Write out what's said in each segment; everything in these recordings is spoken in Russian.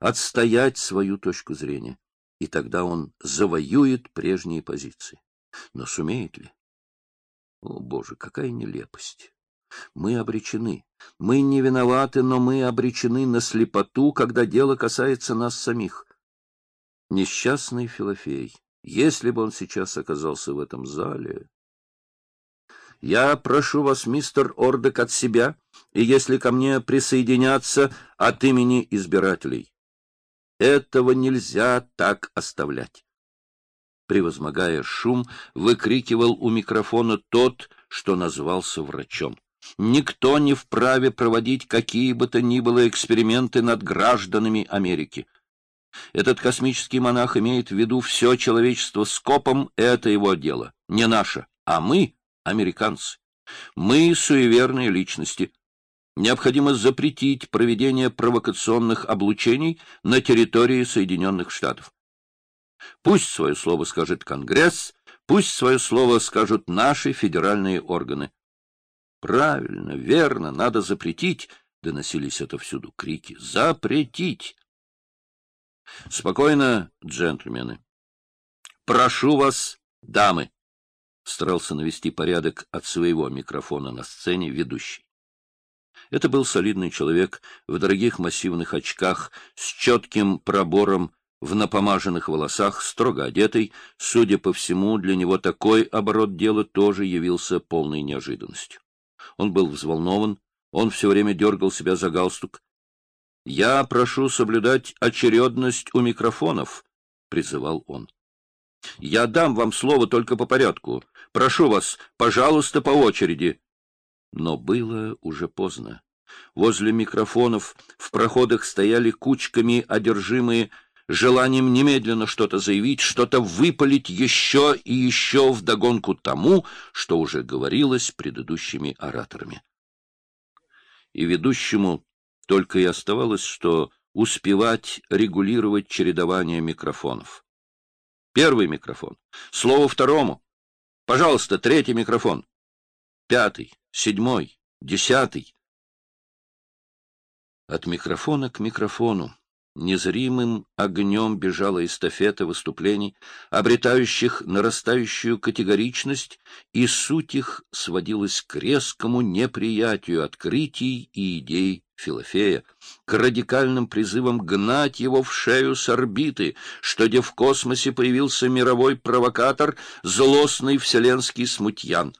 отстоять свою точку зрения, и тогда он завоюет прежние позиции. Но сумеет ли? О, Боже, какая нелепость! Мы обречены. Мы не виноваты, но мы обречены на слепоту, когда дело касается нас самих. Несчастный Филофей, если бы он сейчас оказался в этом зале... Я прошу вас, мистер Ордек, от себя, и если ко мне присоединяться от имени избирателей. Этого нельзя так оставлять. Превозмогая шум, выкрикивал у микрофона тот, что назвался врачом. Никто не вправе проводить какие бы то ни было эксперименты над гражданами Америки. Этот космический монах имеет в виду все человечество скопом, это его дело, не наше, а мы — американцы. Мы — суеверные личности. Необходимо запретить проведение провокационных облучений на территории Соединенных Штатов. Пусть свое слово скажет Конгресс, пусть свое слово скажут наши федеральные органы. Правильно, верно, надо запретить, доносились отовсюду крики. Запретить! Спокойно, джентльмены. Прошу вас, дамы. Старался навести порядок от своего микрофона на сцене ведущий. Это был солидный человек в дорогих массивных очках с четким пробором в напомаженных волосах, строго одетый. Судя по всему, для него такой оборот дела тоже явился полной неожиданностью. Он был взволнован, он все время дергал себя за галстук. — Я прошу соблюдать очередность у микрофонов, — призывал он. — Я дам вам слово только по порядку. Прошу вас, пожалуйста, по очереди. Но было уже поздно. Возле микрофонов в проходах стояли кучками одержимые желанием немедленно что-то заявить, что-то выпалить еще и еще вдогонку тому, что уже говорилось предыдущими ораторами. И ведущему только и оставалось, что успевать регулировать чередование микрофонов. Первый микрофон. Слово второму. Пожалуйста, третий микрофон. Пятый, седьмой, десятый. От микрофона к микрофону Незримым огнем бежала эстафета выступлений, обретающих нарастающую категоричность, и суть их сводилась к резкому неприятию открытий и идей Филофея, к радикальным призывам гнать его в шею с орбиты, что где в космосе появился мировой провокатор, злостный вселенский смутьян.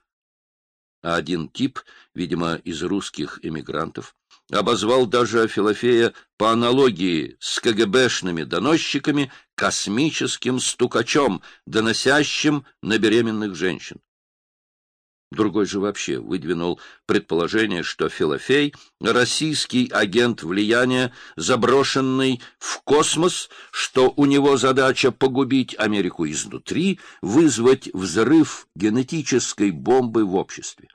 А один тип, видимо, из русских эмигрантов, обозвал даже Филофея по аналогии с КГБшными доносчиками космическим стукачом, доносящим на беременных женщин. Другой же вообще выдвинул предположение, что Филофей — российский агент влияния, заброшенный в космос, что у него задача погубить Америку изнутри, вызвать взрыв генетической бомбы в обществе.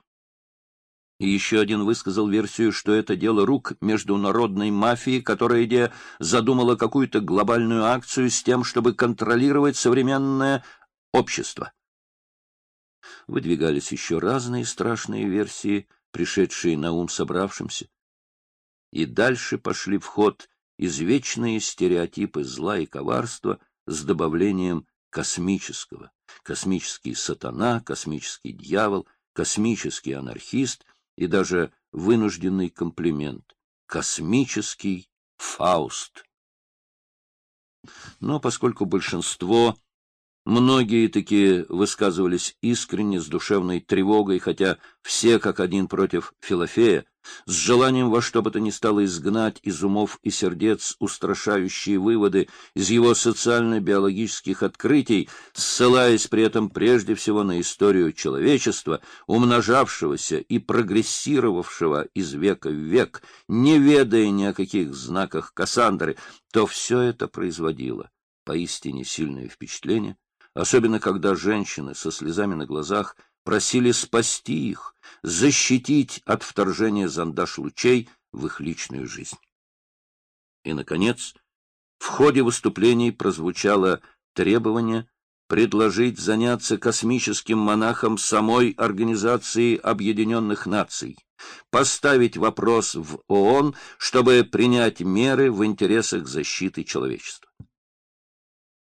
И еще один высказал версию, что это дело рук международной мафии, которая где задумала какую-то глобальную акцию с тем, чтобы контролировать современное общество. Выдвигались еще разные страшные версии, пришедшие на ум собравшимся. И дальше пошли в ход извечные стереотипы зла и коварства с добавлением космического. Космический сатана, космический дьявол, космический анархист — и даже вынужденный комплимент — космический Фауст. Но поскольку большинство Многие такие высказывались искренне, с душевной тревогой, хотя все как один против Филофея, с желанием во что бы то ни стало изгнать из умов и сердец устрашающие выводы из его социально-биологических открытий, ссылаясь при этом прежде всего на историю человечества, умножавшегося и прогрессировавшего из века в век, не ведая ни о каких знаках Кассандры, то все это производило поистине сильное впечатление, особенно когда женщины со слезами на глазах просили спасти их, защитить от вторжения зондаж-лучей в их личную жизнь. И, наконец, в ходе выступлений прозвучало требование предложить заняться космическим монахом самой Организации Объединенных Наций, поставить вопрос в ООН, чтобы принять меры в интересах защиты человечества.